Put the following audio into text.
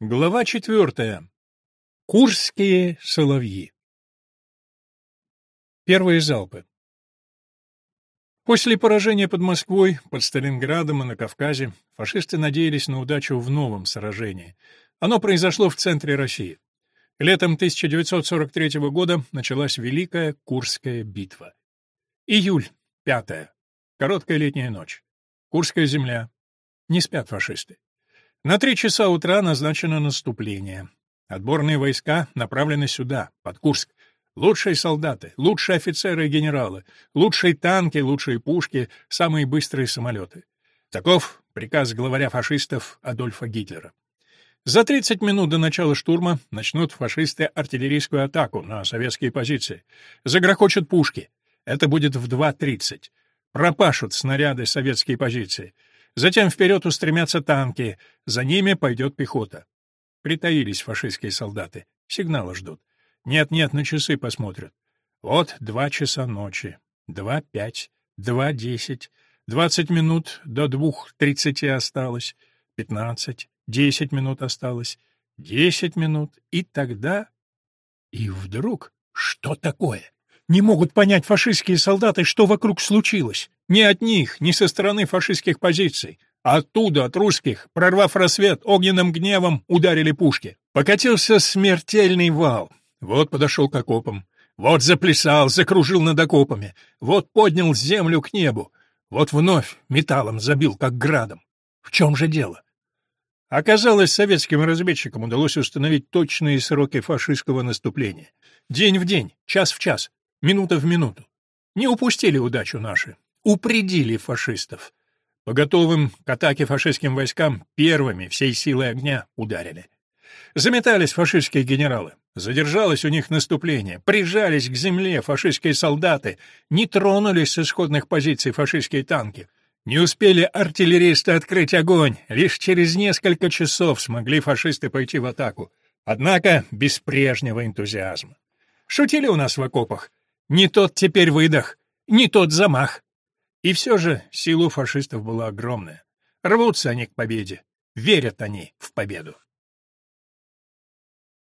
Глава четвертая. Курские соловьи. Первые залпы. После поражения под Москвой, под Сталинградом и на Кавказе фашисты надеялись на удачу в новом сражении. Оно произошло в центре России. Летом 1943 года началась Великая Курская битва. Июль, 5. Короткая летняя ночь. Курская земля. Не спят фашисты. На три часа утра назначено наступление. Отборные войска направлены сюда, под Курск. Лучшие солдаты, лучшие офицеры и генералы, лучшие танки, лучшие пушки, самые быстрые самолеты. Таков приказ главаря фашистов Адольфа Гитлера. За 30 минут до начала штурма начнут фашисты артиллерийскую атаку на советские позиции. Загрохочут пушки. Это будет в 2.30. Пропашут снаряды советские позиции. Затем вперед устремятся танки, за ними пойдет пехота. Притаились фашистские солдаты, сигнала ждут. Нет-нет, на часы посмотрят. Вот два часа ночи, два пять, два десять, двадцать минут до двух тридцати осталось, пятнадцать, десять минут осталось, десять минут, и тогда... И вдруг что такое? Не могут понять фашистские солдаты, что вокруг случилось. Ни от них, ни со стороны фашистских позиций. Оттуда, от русских, прорвав рассвет, огненным гневом ударили пушки. Покатился смертельный вал. Вот подошел к окопам. Вот заплясал, закружил над окопами. Вот поднял землю к небу. Вот вновь металлом забил, как градом. В чем же дело? Оказалось, советским разведчикам удалось установить точные сроки фашистского наступления. День в день, час в час, минута в минуту. Не упустили удачу наши, упредили фашистов. По готовым к атаке фашистским войскам первыми всей силой огня ударили. Заметались фашистские генералы. Задержалось у них наступление. Прижались к земле фашистские солдаты. Не тронулись с исходных позиций фашистские танки. Не успели артиллеристы открыть огонь. Лишь через несколько часов смогли фашисты пойти в атаку. Однако без прежнего энтузиазма. Шутили у нас в окопах. Не тот теперь выдох, не тот замах. И все же сила фашистов была огромная. Рвутся они к победе, верят они в победу.